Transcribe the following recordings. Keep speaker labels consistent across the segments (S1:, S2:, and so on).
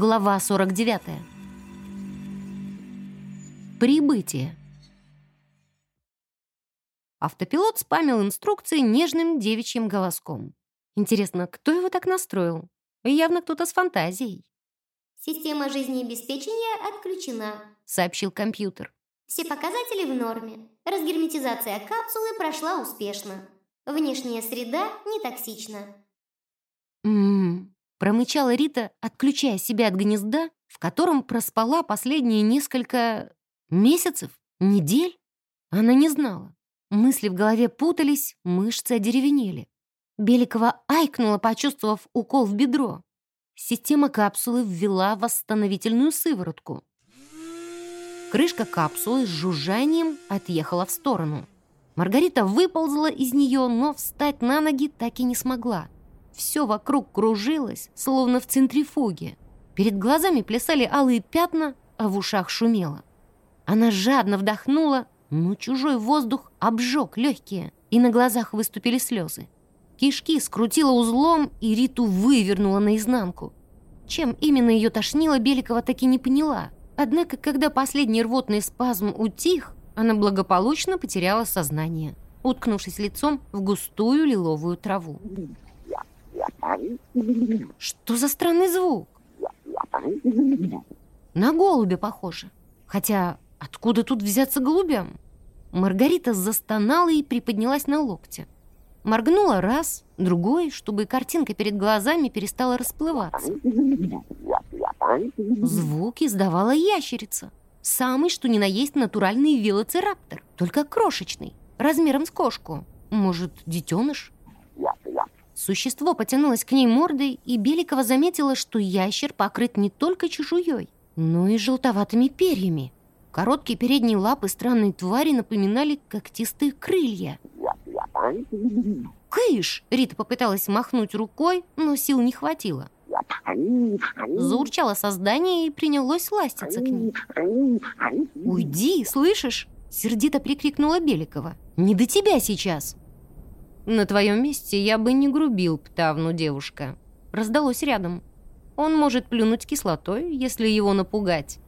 S1: Глава 49. Прибытие. Автопилот спамил инструкции нежным девичьим голоском. Интересно, кто его так настроил? Явно кто-то с фантазией.
S2: «Система жизнеобеспечения отключена», —
S1: сообщил компьютер.
S2: «Все показатели в норме. Разгерметизация капсулы прошла успешно. Внешняя среда не токсична».
S1: «М-м-м», промычала Рита, отключая себя от гнезда, в котором проспала последние несколько... месяцев? Недель? Она не знала. Мысли в голове путались, мышцы одеревенели. Беликова айкнула, почувствовав укол в бедро. Система капсулы ввела восстановительную сыворотку. Крышка капсулы с жужжанием отъехала в сторону. Маргарита выползла из нее, но встать на ноги так и не смогла. Все вокруг кружилось, словно в центрифуге. Перед глазами плясали алые пятна, а в ушах шумело. Она жадно вдохнула, но чужой воздух обжег легкие, и на глазах выступили слезы. Кишки скрутила узлом, и Риту вывернула наизнанку. Чем именно ее тошнило, Беликова таки не поняла. Однако, когда последний рвотный спазм утих, она благополучно потеряла сознание, уткнувшись лицом в густую лиловую траву. Что за странный звук? На голубя похоже. Хотя откуда тут взяться голубям? Маргарита застонала и приподнялась на локте. Моргнула раз, другой, чтобы картинка перед глазами перестала расплываться. Звук издавала ящерица. Самый, что ни на есть, натуральный велоцираптор, только крошечный, размером с кошку. Может, детеныш? Существо потянулось к ней мордой, и Беликова заметила, что ящер покрыт не только чешуей, но и желтоватыми перьями. Короткие передние лапы странной твари напоминали когтистые крылья. «Кыш!» — Рита попыталась махнуть рукой, но сил не хватило. Заурчало создание и принялось ластиться к ней. «Уйди, слышишь?» — сердито прикрикнула Беликова. «Не до тебя сейчас!» «На твоем месте я бы не грубил Птавну, девушка», — раздалось рядом. «Он может плюнуть кислотой, если его напугать».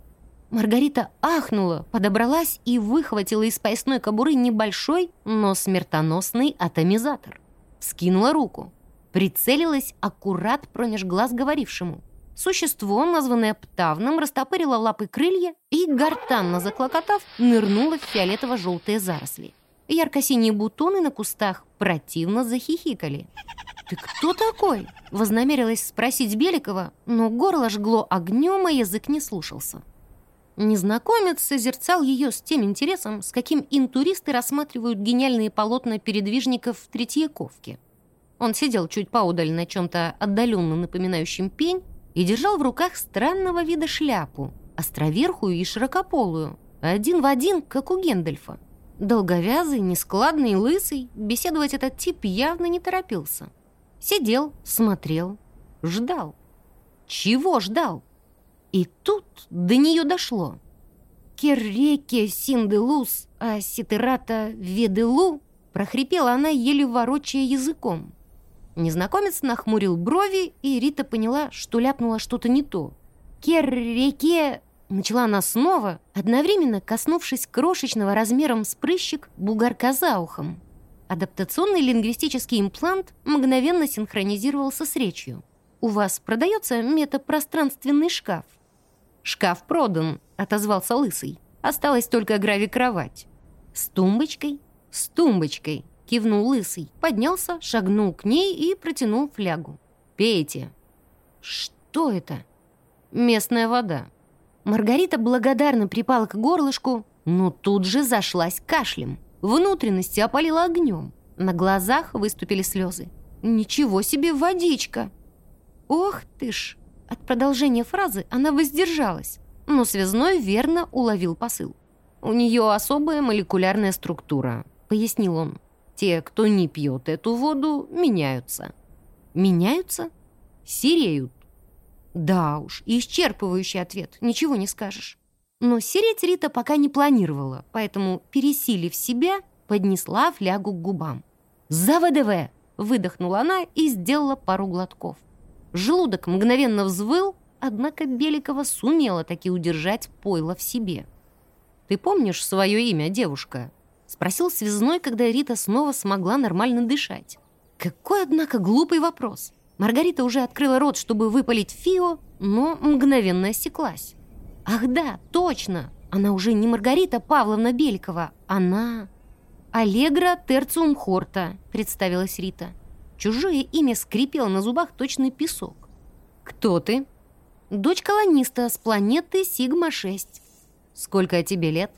S1: Маргарита ахнула, подобралась и выхватила из поясной кобуры небольшой, но смертоносный атомизатор. Скинула руку. Прицелилась аккурат промеж глаз говорившему. Существо, названное Птавным, растопырило лапы крылья и, гортанно заклокотав, нырнуло в фиолетово-желтые заросли. Ярко-синие бутоны на кустах противно захихикали. «Ты кто такой?» — вознамерилась спросить Беликова, но горло жгло огнем, а язык не слушался. Незнакомец созерцал ее с тем интересом, с каким интуристы рассматривают гениальные полотна передвижников в Третьяковке. Он сидел чуть поудаль на чем-то отдаленно напоминающем пень и держал в руках странного вида шляпу, островерхую и широкополую, один в один, как у Гендальфа. Долговязый, нескладный, лысый, беседовать этот тип явно не торопился. Сидел, смотрел, ждал. Чего ждал? И тут до нее дошло. «Керреке синделус, а ситерата веделу», прохрипела она, еле ворочая языком. Незнакомец нахмурил брови, и Рита поняла, что ляпнула что-то не то. «Керреке Начала она снова, одновременно коснувшись крошечного размером с прыщик бугорка за ухом. Адаптационный лингвистический имплант мгновенно синхронизировался с речью. «У вас продается метапространственный шкаф?» «Шкаф продан», — отозвался Лысый. «Осталась только грави-кровать». «С тумбочкой?» «С тумбочкой», — кивнул Лысый. Поднялся, шагнул к ней и протянул флягу. «Пейте». «Что это?» «Местная вода», Маргарита благодарно припала к горлышку, но тут же зашлась кашлем. Внутренности опалила огнем. На глазах выступили слезы. «Ничего себе водичка!» «Ох ты ж!» От продолжения фразы она воздержалась, но связной верно уловил посыл. «У нее особая молекулярная структура», — пояснил он. «Те, кто не пьет эту воду, меняются». «Меняются?» «Сереют. Да уж, исчерпывающий ответ, ничего не скажешь. Но сереть Рита пока не планировала, поэтому, пересилив себя, поднесла флягу к губам. «За ВДВ!» — выдохнула она и сделала пару глотков. Желудок мгновенно взвыл, однако Беликова сумела таки удержать пойло в себе. «Ты помнишь свое имя, девушка?» — спросил связной, когда Рита снова смогла нормально дышать. Какой, однако, глупый вопрос. Маргарита уже открыла рот, чтобы выпалить Фио, но мгновенно осеклась. «Ах да, точно! Она уже не Маргарита Павловна Беликова, она...» «Аллегра Терциум Хорта», — представилась Рита. Чужое имя скрипело на зубах точный песок. «Кто ты?» «Дочь колониста с планеты Сигма-6». «Сколько тебе лет?»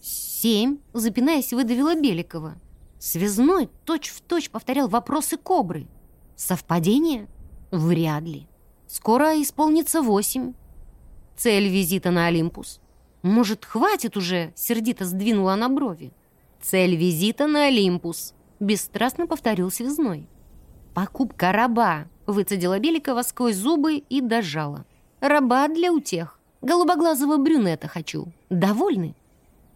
S1: «Семь», — запинаясь, выдавила Беликова. Связной точь-в-точь точь повторял вопросы Кобры. Совпадение? Вряд ли. Скоро исполнится восемь. Цель визита на Олимпус. Может, хватит уже? Сердито сдвинула на брови. Цель визита на Олимпус. Бесстрастно повторил связной. Покупка раба. Выцедила Беликова сквозь зубы и дожала. Раба для утех. Голубоглазого брюнета хочу. Довольны?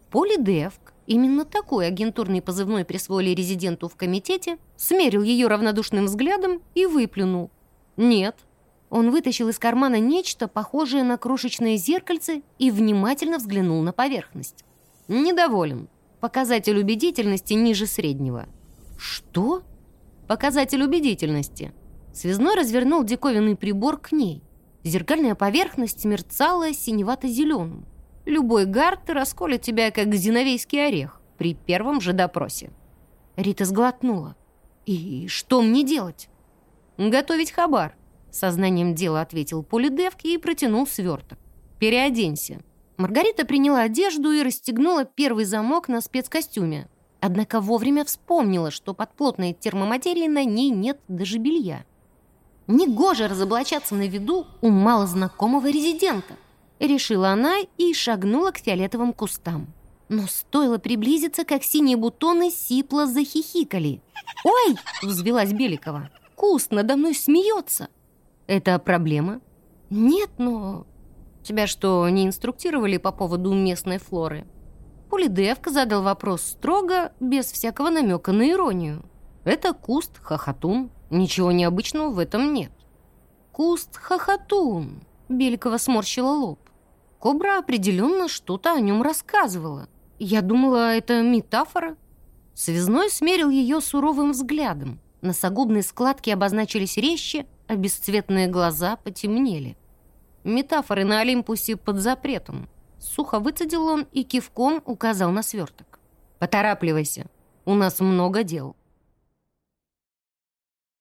S1: Полидевк, именно такой агентурный позывной присвоили резиденту в комитете, смерил ее равнодушным взглядом и выплюнул. «Нет». Он вытащил из кармана нечто, похожее на крошечное зеркальце, и внимательно взглянул на поверхность. «Недоволен. Показатель убедительности ниже среднего». «Что?» «Показатель убедительности». Связной развернул диковинный прибор к ней. Зеркальная поверхность мерцала синевато-зеленым. Любой гард расколет тебя, как зиновейский орех, при первом же допросе». Рита сглотнула. «И что мне делать?» «Готовить хабар», — сознанием дела ответил Полидевк и протянул сверток. «Переоденься». Маргарита приняла одежду и расстегнула первый замок на спецкостюме. Однако вовремя вспомнила, что под плотной термоматерией на ней нет даже белья. Негоже разоблачаться на виду у малознакомого резидента — решила она и шагнула к фиолетовым кустам. Но стоило приблизиться, как синие бутоны сипло захихикали. «Ой!» — взвелась Беликова. «Куст надо мной смеется!» «Это проблема?» «Нет, но...» «Тебя что, не инструктировали по поводу местной флоры?» Полидевка задал вопрос строго, без всякого намека на иронию. «Это куст хохотун. Ничего необычного в этом нет». «Куст хохотун», — Беликова сморщила лоб. Кобра определенно что-то о нем рассказывала. Я думала, это метафора. Связной смерил ее суровым взглядом. Носогубные складки обозначились резче, а бесцветные глаза потемнели. Метафоры на Олимпусе под запретом. Сухо выцедил он и кивком указал на сверток. «Поторапливайся, у нас много дел».